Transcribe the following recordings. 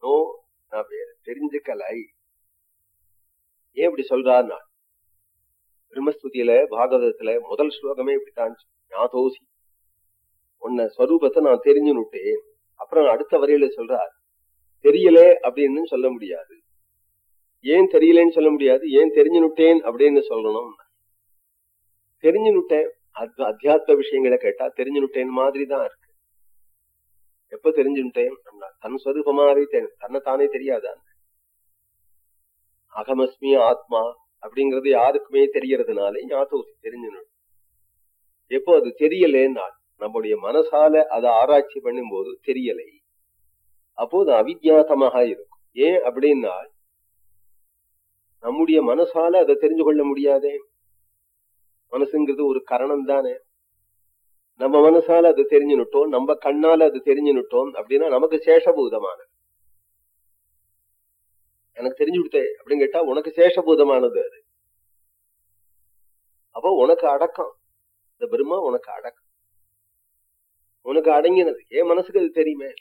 No நான் தெரிஞ்சுக்கலை. ஏன் இப்படி சொல்றார் நான்? பிரம்மஸ்துதியில பாகவதத்துல முதல் ஸ்லோகமே இப்படித்தான் ஞாதோசி உன்ன ஸ்வரூபத்தை நான் தெரிஞ்சுனுட்டேன். அப்புறம் அடுத்த வரையில சொல்றார் தெரியல அப்படின்னு சொல்ல முடியாது. ஏன் தெரியலன்னு சொல்ல முடியாது? ஏன் தெரிஞ்சுனுட்டேன் அப்படின்னு சொல்லணும். தெரிஞ்சுனுட்டேன். அத்தியாத்ம விஷயங்களை கேட்டா தெரிஞ்சுனுட்டேன் மாதிரி தான் இருக்கு. எப்ப தெரிஞ்சுட்டேன் தன்? ஸ்வரூபமாவே தன்னை தானே. தெரியாதான் அகமஸ்மி ஆத்மா அப்படிங்கறது யாருக்குமே தெரியறதுனால ஞாபகம் தெரிஞ்சுணும் எப்போ அது தெரியலேன்னா நம்முடைய மனசால அதை ஆராய்ச்சி பண்ணும் போது தெரியலை. அப்போது அவித்யாசமாக இருக்கும். ஏன் அப்படின்னா நம்முடைய மனசால அதை தெரிஞ்சு கொள்ள முடியாதே. மனசுங்கிறது ஒரு கரணம் தானே நம்ம மனசால அது தெரிஞ்சுனுட்டோம் நம்ம கண்ணால அது தெரிஞ்சுனுட்டோம் அப்படின்னா நமக்கு சேஷபூதமானது. எனக்கு தெரிஞ்சு கொடுத்தே அப்படின்னு கேட்டா உனக்கு சேஷபூதமானது அது. அப்போ உனக்கு அடக்கம். இந்த பிரம்மா உனக்கு அடக்கம். உனக்கு அடங்கினது. என் மனசுக்கு அது தெரியுமே.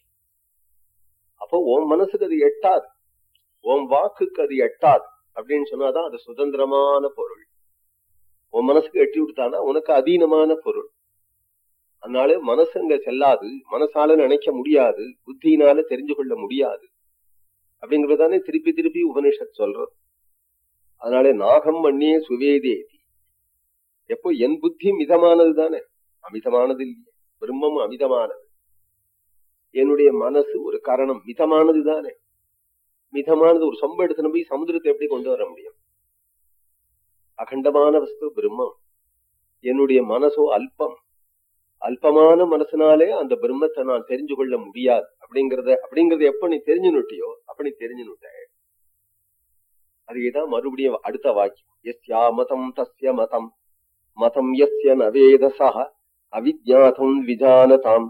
அப்போ உன் மனசுக்கு அது எட்டாது. உன் வாக்குக்கு அது எட்டாது அப்படின்னு சொன்னாதான் அது சுதந்திரமான பொருள். உன் மனசுக்கு எட்டி விடுத்தானா உனக்கு அதீனமான பொருள். அதனால மனசு அங்க செல்லாது மனசால நினைக்க முடியாது புத்தியினால தெரிஞ்சு கொள்ள முடியாது. அப்படிங்கறதானே திருப்பி திருப்பி உபனிஷத் சொல்றது. அதனால நாகம் மண்ணியே சுவேதேதி. எப்போ என் புத்தி மிதமானது தானே? அமிதமானது இல்லையே. பிரம்மம் அமிதமானது. என்னுடைய மனசு ஒரு காரணம் மிதமானது தானே? மிதமானது ஒரு சொம்ப எடுத்துன்னு போய் சமுதிரத்தை எப்படி கொண்டு வர முடியும்? அகண்டமான வஸ்து பிரம்மம். என்னுடைய மனசோ அல்பம். அல்பமான மனசுனாலே அந்த பிரம்மத்தை நான் தெரிஞ்சு கொள்ள முடியாது. அப்படிங்கறத அப்படிங்கறத எப்ப நீ தெரிஞ்சு நுட்டியோ அப்ப நீ தெரிஞ்சு நுட்ட. அதுதான் மறுபடியும் அடுத்த வாக்கியம். எஸ்யா மதம் தஸ்ய மதம். மதம் எஸ்ய நவேதசா அவிஜாத்தம் விஜானதாம்.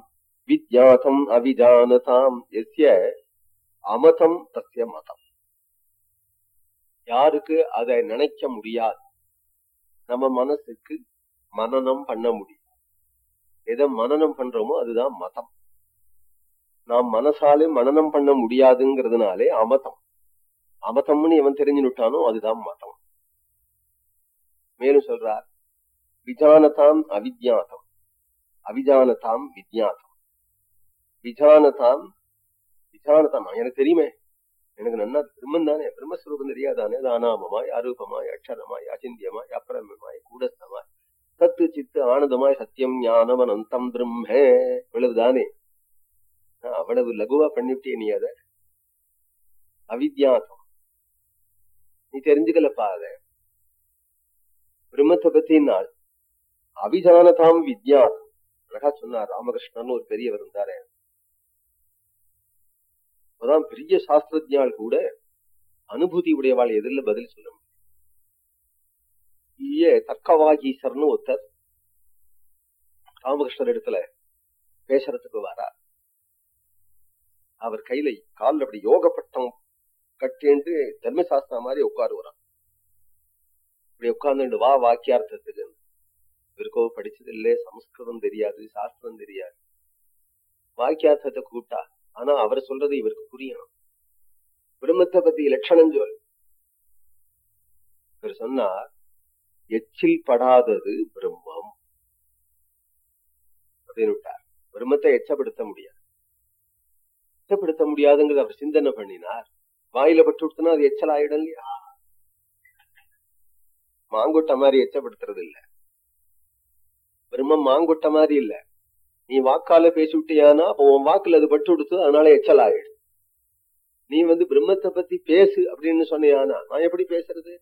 விஜாத்தம் அவிஜானதாம். எஸ்ய அமதம் தஸ்ய மதம். யாருக்கு அதை நினைக்க முடியாது? நம்ம மனசுக்கு மனநம் பண்ண முடியும். எதை மனநம் பண்றோமோ அதுதான் மதம். நாம் மனசாலே மனநம் பண்ண முடியாதுங்கிறதுனாலே அமதம். அமதம்னு இவன் தெரிஞ்சுட்டானோ அதுதான் மதம். மேலும் சொல்றார் விஜானதாம் அவித்யாதம் அவிஜானதாம் வித்யாதம் விஜானதாம் விஜானதாம். எனக்கு தெரியுமே. எனக்கு நன்னா பிரம்மன் தானே. பிரம்மஸ்வரூபம் தெரியாதானே. தானாமமாய் அரூபமாய் அக்ஷரமாய் அச்சிந்தியமாய் அப்பிரமமாய் கூடஸ்தமாய். தத்து சித்து ஆனந்தமாய் சத்தியம் ஞானம் அனந்தம் பிரம்மே. இவ்வளவுதானே? அவ்வளவு லகுவா பண்ணிவிட்டே நீ அத? அவித்யாசம் நீ தெரிஞ்சுக்கலப்பா அத. பிரம்மத்தை பத்தி நாள் அபிஜானதாம் வித்யாசம் அழகா சொன்னார் ராமகிருஷ்ணன் ஒரு பெரியவர் இருந்தாரு. அப்பதான் பெரிய சாஸ்திரஜால் கூட அனுபூதி உடையவாள் எதிரில் பதில் சொல்லும். முடியும் தர்க்கவாகீசர்னு ஒருத்தர் ராமகிருஷ்ணர் இடத்துல பேசுறதுக்கு வரா அவர் கையில காலில் அப்படி யோக பட்டம் கட்டிண்டு தர்மசாஸ்திரா மாதிரி உட்காருவாராம். இப்படி உட்கார்ந்து வா வாக்கியார்த்தத்துக்கு. இவருக்கோ படிச்சது இல்லை சமஸ்கிருதம் தெரியாது சாஸ்திரம் தெரியாது. வாக்கியார்த்தத்தை கூப்பிட்டா ஆனா அவர் சொல்றது இவருக்கு புரியணும். பிரம்மத்தை பத்தி லட்சணம் சொல் இவர் சொன்னார் எச்சில் படாதது பிரம்மம். அப்படின்னு விட்டார் பிரம்மத்தை எச்சப்படுத்த முடியாது. எச்சப்படுத்த முடியாதுங்கிறது அவர் சிந்தனை பண்ணினார். வாயில பட்டு விட்டுனா அது எச்சல் ஆயிடும் இல்லையா? மாங்கொட்ட மாதிரி எச்சப்படுத்துறது இல்ல பிரம்மம் மாங்கொட்ட மாதிரி இல்ல. நீ வாக்கால பேசி விட்டியானா அப்போ உன் வாக்குல அது பட்டு விடுத்து அதனால எச்சல் ஆயிடும் நீ வந்து பிரம்மத்தை பத்தி பேசு அப்படின்னு சொன்னியானா? நான் எப்படி பேசுறது?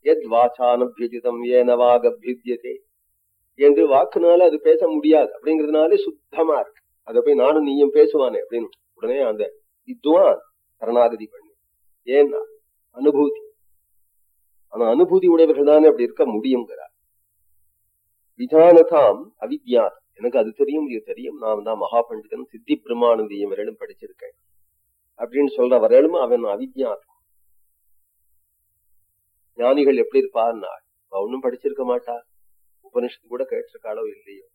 எத் வாசானபியுஜிதம் ஏனவாகபியுத்தியதே என்று வாக்குனால அது பேச முடியாது. அப்படிங்கிறதுனாலே சுத்தமா இருக்கு அதை போய் நானும் நீயும் பேசுவானே அப்படின்னு உடனே அந்த வித்வான் சரணாகதி பண்ணு. ஏன்னா அனுபூதி. ஆனா அனுபூதி உடையவர்கள் தானே அப்படி இருக்க முடியுங்கிறார் விஜானதாம் அவித்யாத் எனக்கு அது தெரியும் இது தெரியும். நான் தான் மகா பண்டிதன் சித்தி பிரமானந்தியம் வரையிலும் படிச்சிருக்கேன். அப்படின்னு சொல்ற வரையிலும் அவன் அவித்யாத் ஞானிகள் எப்படி இருப்பான்னா ஒன்னும் படிச்சிருக்க மாட்டா. உபனிஷத்து கூட கேட்டிருக்காளோ இல்லையோ.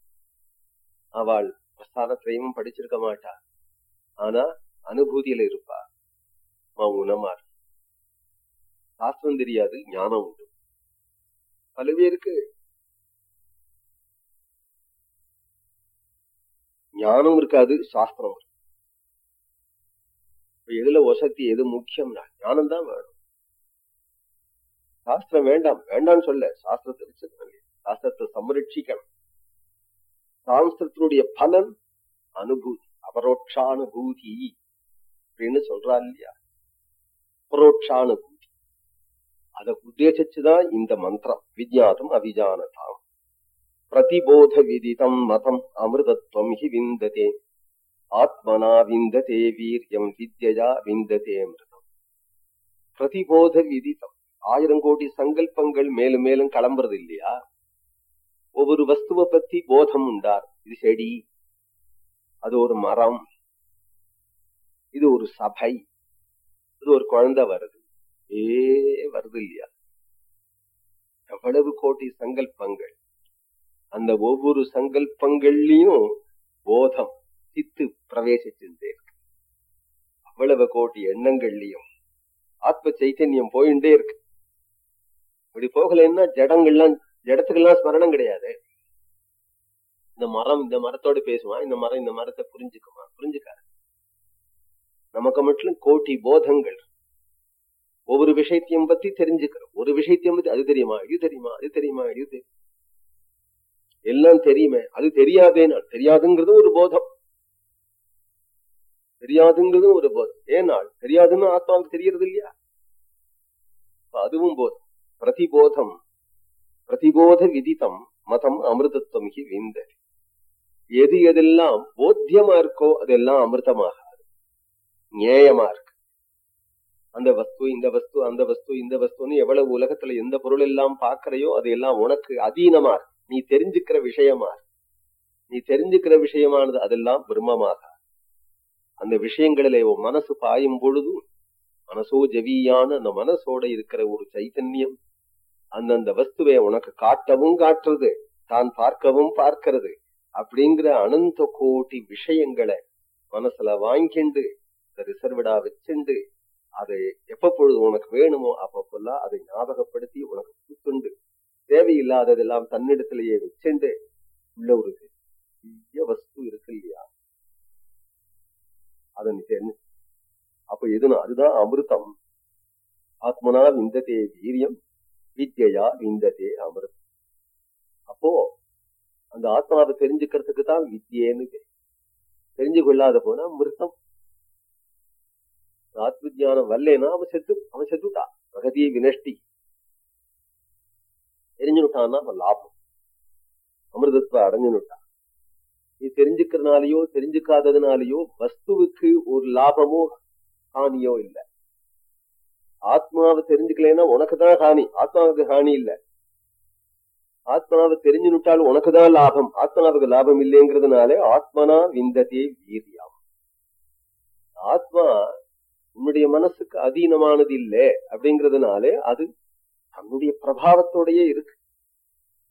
அவள் பிரஸ்தானத்திரையும் படிச்சிருக்க மாட்டா. ஆனா அனுபூதியில இருப்பா. மௌனமா சாஸ்திரம் தெரியாது ஞானம் உண்டு. பல பேருக்கு ஞானம் இருக்காது சாஸ்திரம் இருக்கு. எதுல வசதி எது முக்கியம்னா ஞானம் தான் வேணும். சாஸ்திரம் வேண்டாம் வேண்டாம்னு சொல்ல சாஸ்திரத்தை வச்சிருக்கணும் சாஸ்திரத்தை சம்ரட்சிக்கணும். சாஸ்திரத்தினுடைய பலன் அனுபூதி அபரோட்சானுபூதி அப்படின்னு சொல்றா இல்லையா? அபரோட்சானுபூதி அதை உத்தேசிச்சுதான் இந்த மந்திரம். விஜயாதம் அவிஜானதாம். பிரதிபோத விதிதம் மதம் அமிர்தத்வம் ஹி விந்ததே. ஆத்மனா விந்ததே வீரியம் வித்யா விந்ததே அமிர்தம். பிரதிபோத விதிதம். ஆயிரம் கோடி சங்கல்பங்கள் மேலும் மேலும் கிளம்புறது இல்லையா? ஒவ்வொரு வஸ்துவை பத்தி போதம் உண்டார். இது செடி அது ஒரு மரம் இது ஒரு சபை இது ஒரு குழந்தை வருது. ஏ வருது இல்லையா? எவ்வளவு கோடி சங்கல்பங்கள். அந்த ஒவ்வொரு சங்கல்பங்கள்லயும் போதம் சித்து பிரவேசிச்சுட்டே இருக்கு. அவ்வளவு கோடி எண்ணங்கள்லயும் ஆத்ம சைத்தன்யம் போயிட்டே இருக்கு. இப்படி போகலைன்னா ஜடங்கள்லாம் ஜடத்துக்கெல்லாம் ஸ்மரணம் கிடையாது. இந்த மரம் இந்த மரத்தோட பேசுவான் இந்த மரம் இந்த மரத்தை புரிஞ்சுக்குமா? புரிஞ்சுக்காது. நமக்கு மட்டும் கோட்டி போதங்கள். ஒவ்வொரு விஷயத்தையும் பத்தி தெரிஞ்சுக்கிறோம். ஒரு விஷயத்தையும் பத்தி அது தெரியுமா? இது தெரியுமா? அது தெரியுமா? இது தெரியும் எல்லாம் தெரியுமே. அது தெரியாதேனா தெரியாதுங்கிறது ஒரு போதம். தெரியாதுங்கிறதும் ஒரு போதம். ஏனால் தெரியாதுன்னு ஆத்மாவுக்கு தெரியறது இல்லையா? அதுவும் போதம். பிரதிபோதம் பிரதிபோத விதித்தம் மதம் அமிர்தத்துவம் ஹி விந்தது எது எதெல்லாம் போத்தியமா இருக்கோ அதெல்லாம் அமிர்தமாகாது நியாயமா இருக்கு அந்த வஸ்து இந்த வஸ்து அந்த வஸ்து இந்த வஸ்துன்னு எவ்வளவு உலகத்துல எந்த பொருள் எல்லாம் பாக்குறையோ அதையெல்லாம் உனக்கு அதீனமா இருக்கு நீ தெரிஞ்சுக்கிற விஷயமா நீ தெரிஞ்சுக்கிற விஷயமானது அதெல்லாம் பிரம்மமாக அந்த விஷயங்களிலே உன் மனசு பாயும் பொழுதும் மனசோ ஜவியான அந்த மனசோட இருக்கிற ஒரு சைத்தன்யம் அந்தந்த வஸ்துவை உனக்கு காட்டவும் காட்டுறது தான் பார்க்கவும் பார்க்கிறது அப்படிங்கிற அனந்த கோட்டி விஷயங்களை மனசுல வாங்கிண்டு ரிசர்வடா வச்சுண்டு அதை எப்ப பொழுது உனக்கு வேணுமோ அப்பப்பெல்லாம் அதை ஞாபகப்படுத்தி உனக்கு கூத்துண்டு தேவையில்லாததெல்லாம் தன்னிடத்திலேயே வச்சுண்டு உள்ள ஒரு பெரிய வஸ்து இருக்கு இல்லையா? அதை நீ தெரிஞ்சு அப்ப எதுனா அதுதான் அமிர்தம். ஆத்மனா விந்ததே வீரியம். வித்யா விந்ததே அமிர்தம். அப்போ அந்த ஆத்மாவை தெரிஞ்சுக்கிறதுக்கு தான் வித்யேன்னு தெரிஞ்சு கொள்ளாத போனா மிருத்தம் ஆத்ம ஜானம் வரலனா அவன் செத்து அவன் செத்துட்டா பிரகதியை வினஷ்டி. தெரிஞ்சுட்டான்னா அவன் லாபம். அமிர்தத்துவ அடைஞ்சுட்டான் நீ தெரிஞ்சுக்கிறதுனாலயோ தெரிஞ்சுக்காததுனாலயோ வஸ்துவுக்கு ஒரு லாபமோ ஹானியோ இல்லை. ஆத்மாவை தெரிஞ்சுக்கலன்னா உனக்கு தான் ஹானி. ஆத்மாவுக்கு ஹானி இல்ல. ஆத்மாவை தெரிஞ்சுனுட்டாலும் உனக்கு தான் லாபம். ஆத்மாவுக்கு லாபம் இல்லைங்கிறதுனால ஆத்மனா விந்ததே வீரியம். ஆத்மா உன்னுடைய மனசுக்கு அதீனமானது இல்லை அப்படிங்கறதுனாலே அது தன்னுடைய பிரபாவத்தோடயே இருக்கு.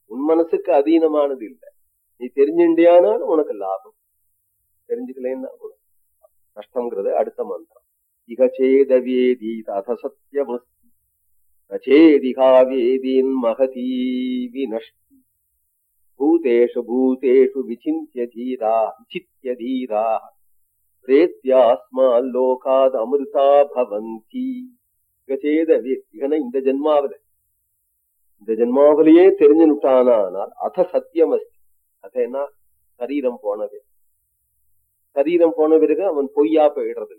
உன் மனசுக்கு அதீனமானது இல்லை. நீ தெரிஞ்சுண்டியானாலும் உனக்கு லாபம். தெரிஞ்சுக்கலன்னா கஷ்டங்கிறது அடுத்த மந்திரம். இகச்சேதவேதி அத சத்தியமஸ்தி நச்சேதிகா வேதீன் மகதீ வினஷ்டி பூதேஷு பூதேஷு விசிந்திய தீரா விசித்திய தீரா பிரேத்யாஸ்மால்லோகாத் அமிர்தா பவந்தி இகச்சேதவே இகன இந்த ஜென்மாவில இந்த ஜென்மாவிலேயே தெரிஞ்சுட்டானால் அத சத்தியம் அஸ்தி அது என்ன சரீரம் போனது சரீரம் போன பிறகு அவன் பொய்யா போயிடுறது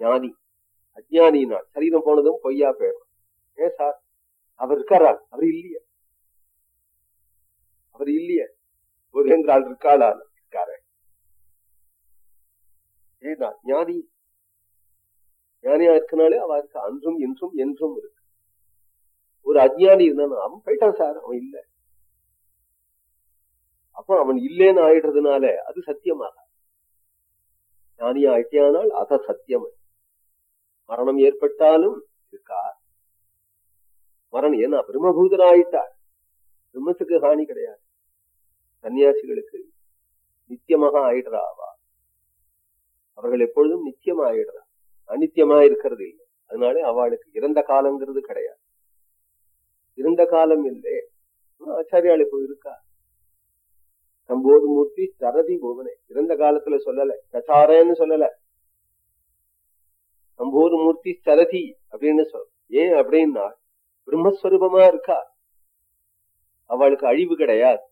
ஞானி. அஜானினால் சரீரம் போனதும் பொய்யா போயிடும் ஏன் சார் அவர் இருக்காரா? அவர் இல்லையா. அவர் இல்லையே. ஒரேங்கிறாள் இருக்காளா இருக்காரு. ஏன்னா ஞானி ஞானியா இருக்கனாலே அவருக்கு அன்றும் இன்றும் என்றும் இருக்கு. ஒரு அஜ்ஞானி இருந்தானா? அவன் போயிட்டான் சார் அவன் இல்ல. அப்ப அவன் இல்லேன்னு ஆயிடுறதுனால அது சத்தியமாக ஞானி ஆயிட்டியானால் அத சத்தியம் மரணம் ஏற்பட்டாலும் இருக்கா மரணம் ஏன்னா பிரம்மபூதனாயிட்டார் பிரம்மத்துக்கு ஹானி கிடையாது. சன்னியாசிகளுக்கு நித்தியமாக ஆயிடுறாவா அவர்கள் எப்பொழுதும் நித்தியம் ஆயிடுறா அனித்தியமா இருக்கிறது இல்லை. அதனால அவளுக்கு இறந்த காலங்கிறது கிடையாது. இருந்த காலம் இல்லை. ஆச்சாரியாளுக்கு இருக்கா? சம்போது மூர்த்தி சரதி போவனே இறந்த காலத்துல சொல்லல. பிரச்சாரன்னு சொல்லல. சம்போர் மூர்த்தி சரதி அப்படின்னு சொல் ஏன் அப்படின்னா பிரம்மஸ்வரூபமா இருக்கா? அவளுக்கு அழிவு கிடையாது.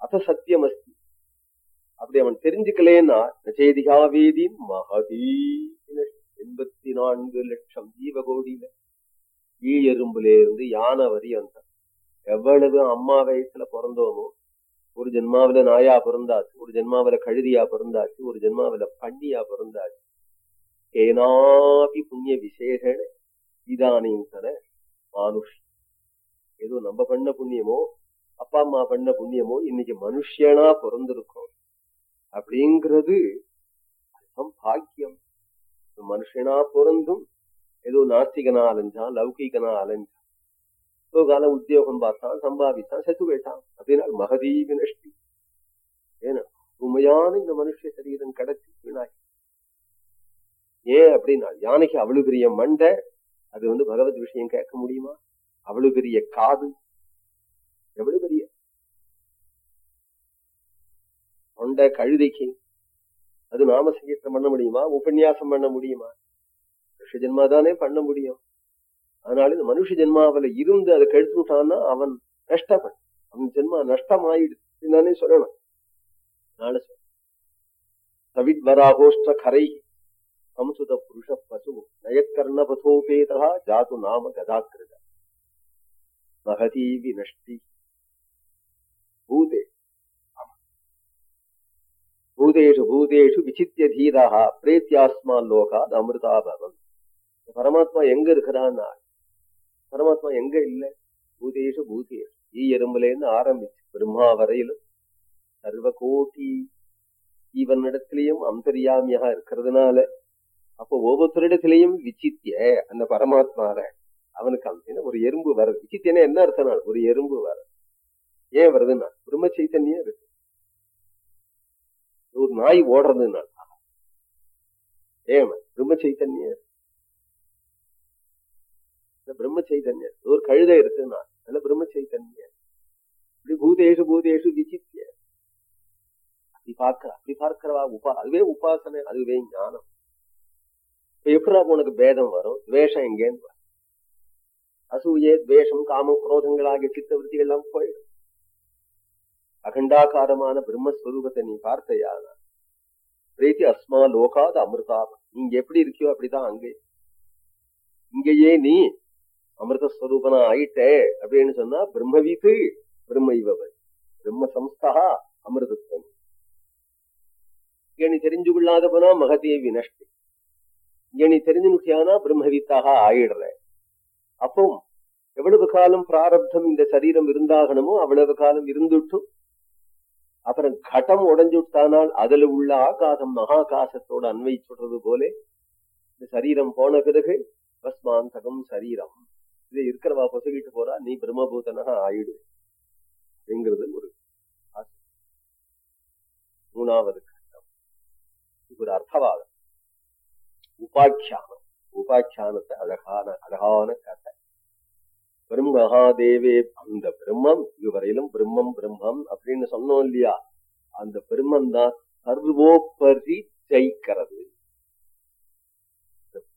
அத சத்தியம் அஸ்தி அப்படி அவன் தெரிஞ்சுக்கலேன்னா வேதி மகதீ எண்பத்தி நான்கு லட்சம் ஜீவகோடியில ஈ எறும்புல இருந்து யானை வரி வந்தான். எவ்வளவு அம்மா வயசுல பிறந்தோமோ ஒரு ஜென்மாவில நாயா பிறந்தாச்சு ஒரு ஜென்மாவில கழுதியா பிறந்தாச்சு ஒரு ஜென்மாவில பண்ணியா பிறந்தாச்சு கேனாபி புண்ணிய விசேஷன இதானையும் தன மானுஷ் ஏதோ நம்ம பண்ண புண்ணியமோ அப்பா அம்மா பண்ண புண்ணியமோ இன்னைக்கு மனுஷனா பிறந்திருக்கோம். அப்படிங்கிறது பாக்கியம். மனுஷனா பிறந்தும் ஏதோ நாஸ்திகனா அலைஞ்சான் லௌகிகனா அலைஞ்சான் ஏதோ கால உத்தியோகம் பார்த்தான் சம்பாதித்தான் செத்து போயிட்டான். அப்படின்னா மகதீ நஷ்டி ஏன்னா உண்மையான இந்த மனுஷ சரீரம் கிடைச்சி வீணாகி ஏன் அப்படின்னா யானைக்கு அவ்வளவு பெரிய மண்டை அது வந்து பகவத் விஷயம் கேட்க முடியுமா? அவ்வளவு பெரிய காது எவ்வளவு பெரிய தொண்டை கழுதைக்கு அது நாம சங்கீர்த்தம் பண்ண முடியுமா? உபன்யாசம் பண்ண முடியுமா? மனுஷ ஜென்மா தானே பண்ண முடியும். அதனால இந்த மனுஷ ஜென்மாவில இருந்து அதை கெடுத்து விட்டான்னா அவன் நஷ்டப்படும் அவன் ஜென்மா நஷ்டமாயிடுச்சு தானே சொல்லணும். அதனால சவித்வராகோஷ்ட கரை சம்சுத புருஷ பசு நயக்கர்ண பதோபேதா ஜாது நாம கதாக்கிருத மகதீ வினஷ்டி பூதே பூதேஷு பூதேஷு விசித்திய தீரா பிரேத்தியாஸ்மா லோகாத் அமிர்தா பவன் பரமாத்மா எங்க இருக்கிறான்னா பரமாத்மா எங்க இல்ல பூதேஷு பூதேஷு ஈ எறும்புலேருந்து ஆரம்பிச்சு பிரம்மா வரையிலும் சர்வ கோட்டி இவனிடத்திலையும் அந்தரியாமியாக இருக்கிறதுனால அப்போ ஒவ்வொருத்தரிடத்திலையும் விசித்திய அந்த பரமாத்மார அவனுக்கு அந்த ஒரு எறும்பு வருது விசித்தியனா என்ன அர்த்தம் ஒரு எறும்பு வர. ஏன் வருதுன்னா பிரம்ம சைத்தன்யம் இருக்கு. ஒரு நாய் ஓடுறதுன்னா ஏன் பிரம்ம சைத்தன்யம் பிரம்ம சைத்தன்யம் ஒரு கழுதை இருக்குன்னா அதுல பிரம்ம சைத்தன்யம் இப்படி பூதேஷு பூதேஷு விசித்திய. அப்படி பார்க்கிற அப்படி பார்க்கிறவா உபா அதுவே உபாசனை அதுவே ஞானம். இப்ப உனக்கு பேதம் வரும் துவேஷம் எங்கேன்னு அசூயே துவேஷம் காமம் குரோதங்கள் ஆகிய சித்தவருத்தி எல்லாம் போயிடும். அகண்டாகாரமான பிரம்மஸ்வரூபத்தை நீ பார்த்தையானா பிரீத்தி அஸ்மா லோகாத அமிர்தாப நீங்க எப்படி இருக்கியோ அப்படிதான் அங்கே. இங்கேயே நீ அமிர்தஸ்வரூபனா ஆயிட்டே அப்படின்னு சொன்னா பிரம்மவீத்து பிரம்ம இவவர் பிரம்ம சம்ஸ்தா அமிர்தத்தன் இங்க நீ தெரிஞ்சு கொள்ளாத போனா மகதே வினஷ்டி நீ தெரிஞ்சுனுட்டியானா பிரம்மவித்தாக ஆயிடுற அப்போ எவ்வளவு காலம் பிராரப்தம் இந்த சரீரம் இருந்தாகணுமோ அவ்வளவு காலம் இருந்துட்டும் அப்புறம் கட்டம் உடஞ்சு விட்டானால் அதுல உள்ள ஆகாசம் மகாகாசத்தோட அன்வை சொல்றது போல இந்த சரீரம் போன பிறகு பஸ்மாந்தகம் சரீரம். இது இருக்கிறவா பொசுகிட்டு போறா நீ பிரம்மபூதனாக ஆயிடு அப்படிங்கிறது ஒரு மூணாவது கட்டம். இது ஒரு அர்த்தவாதம். உபாக்கியானம் உபாக்கியானத்தை அழகான அழகான கதை. பிரம்மஹாதேவே அந்த பிரம்மம் இதுவரையிலும் பிரம்மம் பிரம்மம் அப்படின்னு சொன்னோம் இல்லையா? அந்த பிரம்மம் தான் சர்வோபரி ஜெயிக்கிறது.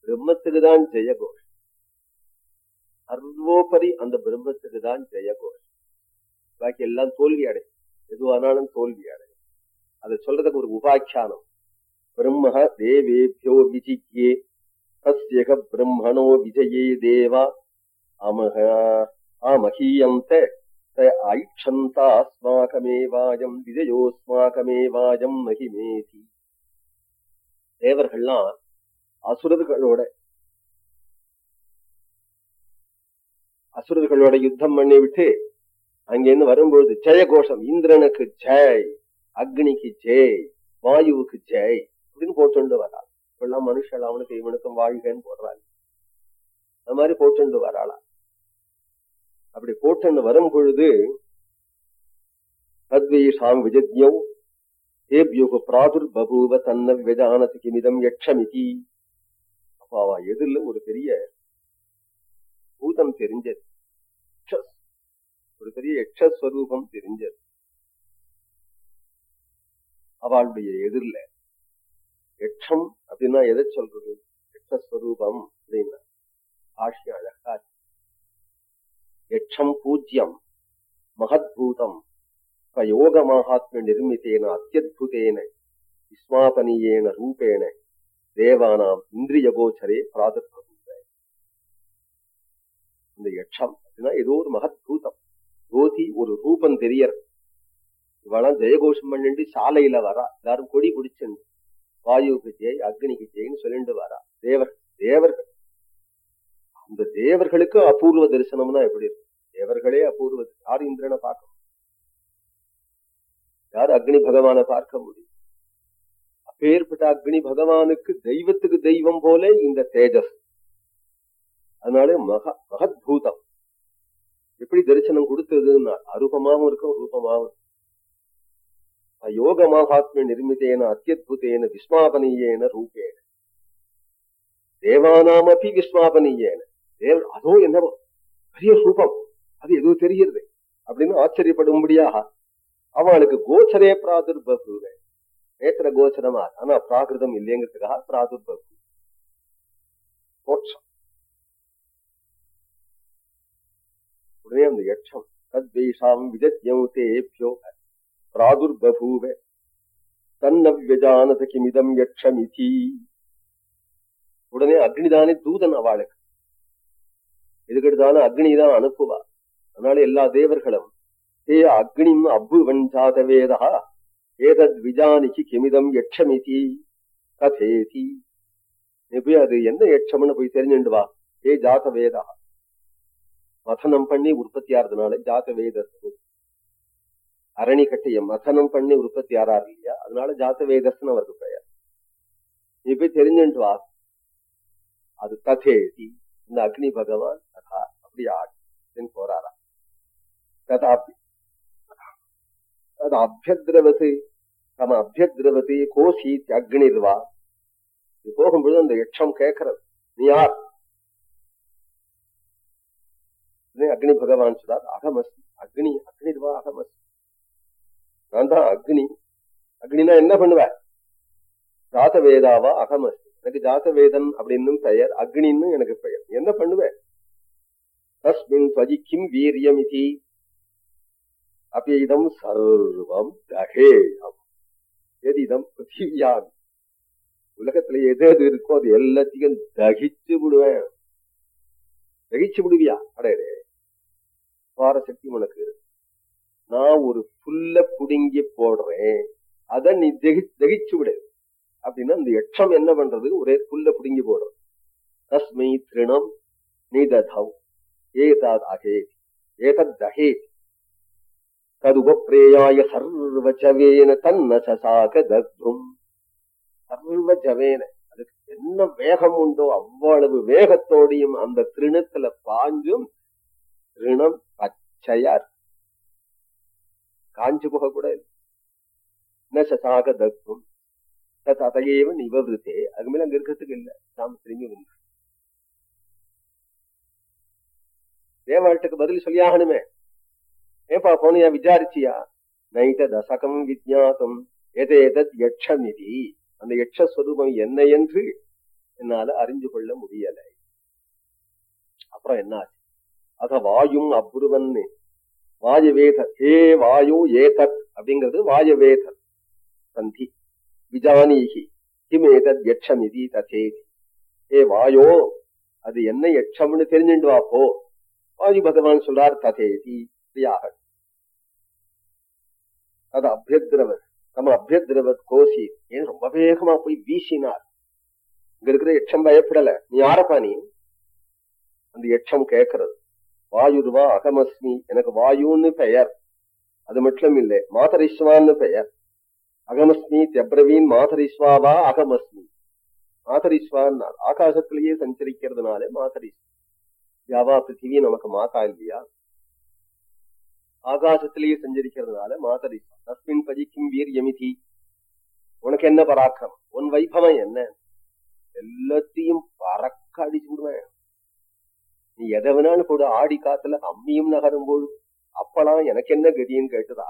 பிரம்மத்துக்கு தான் ஜெயகோஷ். சர்வோபரி அந்த பிரம்மத்துக்கு தான் ஜெயகோஷ். பாக்கி எல்லாம் தோல்வி அடையும். எதுவானாலும் தோல்வி அடையும். அதை சொல்றதுக்கு ஒரு உபாக்கியானம். பிரம்ம தேவேபியோ விஜிக்கே தஸ்யக பிரம்மணோ விஜயே தேவா அமக ஆமஹீயந்த ஐட்சந்தாஸ்மாகமேவாயம் விஜயோஸ்மாகமேவாயம் மகிமேதி தேவர்கள்லாம் அசுரர்களோட அசுரர்களோட யுத்தம் பண்ணி விட்டு அங்கிருந்து வரும்பொழுது ஜெய கோஷம் இந்திரனுக்கு ஜெய் அக்னிக்கு ஜெய் வாயுவுக்கு ஜெய் அப்படின்னு போட்டுண்டு வராள். இப்பெல்லாம் மனுஷன் அவனுக்கு இவனுக்கும் வாழ்கன்னு போடுறாள் அந்த மாதிரி போட்டுண்டு வராளா அப்படி போட்டுண்டு வரும் பொழுது தத்வீஷாம் விஜத்யோ ஏபியோக பிராதுர் பபூவ தன்ன விஜானதி கிமிதம் யக்ஷமிதி. அப்ப அவ எதிரில் ஒரு பெரிய பூதம் தெரிஞ்சது. ஒரு பெரிய யக்ஷஸ்வரூபம் தெரிஞ்சது. அவளுடைய எதிரில் எட்சம் அப்படின்னா எதை சொல்றது? எட்சஸ்வரூபம் அப்படின்னா. ஆஷி அழகா எட்சம் பூஜ்யம் மகத்பூதம். யோக மகாத்ம நிர்மித்தேன அத்தியுதேன விஸ்மாபனீயேன ரூபேண தேவானாம் இந்திரிய கோச்சரே பிராதுர்பூத இந்த யட்சம் அப்படின்னா ஏதோ ஒரு மகத்பூதம். ஜோதி ஒரு ரூபம் தெரியற. இவெல்லாம் ஜெயகோஷம் பண்ணிட்டு சாலையில வரா. எல்லாரும் கொடி பிடிச்சுண்டு வாயுக்கு ஜெய் அக்னிக்கு ஜெயின்னு சொல்லிட்டு வாரா. தேவர் தேவர்கள். அந்த தேவர்களுக்கு அபூர்வ தரிசனம்னா எப்படி இருக்கும்? தேவர்களே அபூர்வ யார் இந்திரனை பார்க்க யார் அக்னி பகவான பார்க்க முடியும்? அப்பேற்பட்ட அக்னி பகவானுக்கு தெய்வத்துக்கு தெய்வம் போல இந்த தேஜஸ். அதனால மக மகத்பூதம். எப்படி தரிசனம் கொடுத்ததுன்னா அரூபமாவும் இருக்கும் ரூபமாகவும் யோக மகாத்ம நிர்மிதேன அத்தியுதேன விஸ்மாபனீயேன ரூபேன தேவானாமபி விஸ்மாபனீயேன தேவ அதோ என்னவோ பெரிய ரூபம் அது எதுவும் தெரிகிறது அப்படின்னு ஆச்சரியப்படும்படியாக அவளுக்கு கோச்சரே பிராதுர்பகு நேத்திர கோச்சரமா ஆனா பிராகிருதம் இல்லைங்கிறதுக்காக பிராதுர்பகு தோற்றம் உடனே அந்த யட்சம் தத்வேஷாம் விஜத்யம் தேபியோ பிராதுர்பூவ தன்ன வியஜானத கிமிதம் யட்சமிதி உடனே அக்னிதானே தூதன் அவளுக்கு. எதுக்கெடுத்தாலும் அக்னி தான் அனுப்புவா. அதனால எல்லா தேவர்களும் ஹே அக்னிம் அப்புவன் ஜாதவேதா ஏதத் விஜானிக்கு கிமிதம் யட்சமிதி கதேதி. நீ போய் அது என்ன யட்சம்னு போய் தெரிஞ்சுண்டு வா. ஹே ஜாதவேதா? மதனம் பண்ணி உற்பத்தி ஜாதவேதத்து அரணிக்கட்டைய மதனம் பண்ணி உற்பத்தி ஆறாரு இல்லையா அதனால ஜாத்த வேதஸ்னு அவருக்கு பெயர். நீ போய் தெரிஞ்சுட்டு வா. அது கதேதி இந்த அக்னி பகவான் கதா அப்படி ஆட்சின்னு போறாரா கதா அது அபியத்ரவத்து தம அபியத்ரவத்து கோசி அக்னிர்வா. இது போகும்பொழுது அந்த யட்சம் கேட்கறது நீ யார்? அக்னி பகவான் சொல்றார் அகமஸ்தி அக்னி அக்னிர்வா அகமஸ்தி நான் தான் அக்னி. அக்னினா என்ன பண்ணுவ? ஜாத வேதாவா அகமஸ்தி. எனக்கு ஜாத வேதன் அப்படின்னு பெயர் அக்னின்னு எனக்கு பெயர். என்ன பண்ணுவேன் தஸ்மின் துவஜி கிம் வீரியம் இது அபீதம் சர்வம் தகேயம் எதிதம் பிருத்திவியாம். உலகத்துல எது எது இருக்கோ அது எல்லாத்தையும் தகிச்சு விடுவேன் தகிச்சு விடுவியா? அடையடே பாரசக்தி உனக்கு உனக்கு. நான் ஒரு புல்ல புடுங்கி போடுறேன். அத நீ தகி தகிச்சு விடு. அப்படின்னா இந்த எச்சம் என்ன பண்றது? ஒரே புல்ல புடுங்கி போடுறது தஸ்மை திருணம் நிததவ் ஏதாத் அகேத். ஏதத் தகேத். ததுபப்ரேயாய சர்வஜவேன தன்ன சசாக தத்ரும் சர்வஜவேன. அதுக்கு என்ன வேகம் உண்டோ அவ்வளவு வேகத்தோடையும் அந்த திருணத்துல பாஞ்சும் திருணம் பச்சையா இருக்கு. காஞ்சு போக கூட இல்லை ந சசாக தத்துவம் தத் அதையேவ நிவவிருத்தே அது மேல அங்க இருக்கிறதுக்கு இல்ல தாம் திரும்பி வந்து தேவாட்டுக்கு பதில் சொல்லியாகணுமே ஏப்பா போனியா விசாரிச்சியா நைத தசகம் விஜாத்தம் எதேதத் யட்சமிதி அந்த யட்சஸ்வரூபம் என்ன என்று என்னால அறிஞ்சு கொள்ள முடியலை அப்புறம் என்ன ஆச்சு அத வாயும் அப்ருவன்னு வாயவேத ஹே வாயு ஏதத் அப்படிங்கிறது வாயவேத சந்தி. விஜானீகி கிமேதத் யட்சமிதி ததேதி. ஏ வாயோ அது என்ன யட்சம்னு தெரிஞ்சுண்டு வாப்போ வாயு பகவான் சொல்றார் ததேதி இப்படியாக அது அபியத்ரவத் நம்ம அபியத்ரவத் கோசி ஏன் ரொம்ப வேகமா போய் வீசினார். இங்க இருக்கிற யட்சம் பயப்படல. நீ யாரப்பா நீ? அந்த யட்சம் கேட்கறது. வாயுருவா அகமஸ்மி. எனக்கு வாயுன்னு பெயர். அது மட்டும் இல்லை மாதரிஸ்வான்னு பெயர். அகமஸ்மி தெப்ரவீன் மாதரிஸ்வாவா அகமஸ்மி. மாதரிஸ்வான் ஆகாசத்திலேயே சஞ்சரிக்கிறதுனாலே மாதரிஸ்வா யாவா பிருத்திவி நமக்கு மாதா இல்லையா? ஆகாசத்திலேயே சஞ்சரிக்கிறதுனால மாதரிஸ்வா தஸ்மின் பதிக்கும் வீரியமிதி உனக்கு என்ன பராக்கிரமம்? உன் வைபவம் என்ன? எல்லாத்தையும் பறக்க அடிச்சு விடுவேன். நீ எதை வேணாலும் போடு ஆடி காத்துல அம்மியும் நகரும் போது அப்பெல்லாம் எனக்கு என்ன கதின்னு கேட்டுதா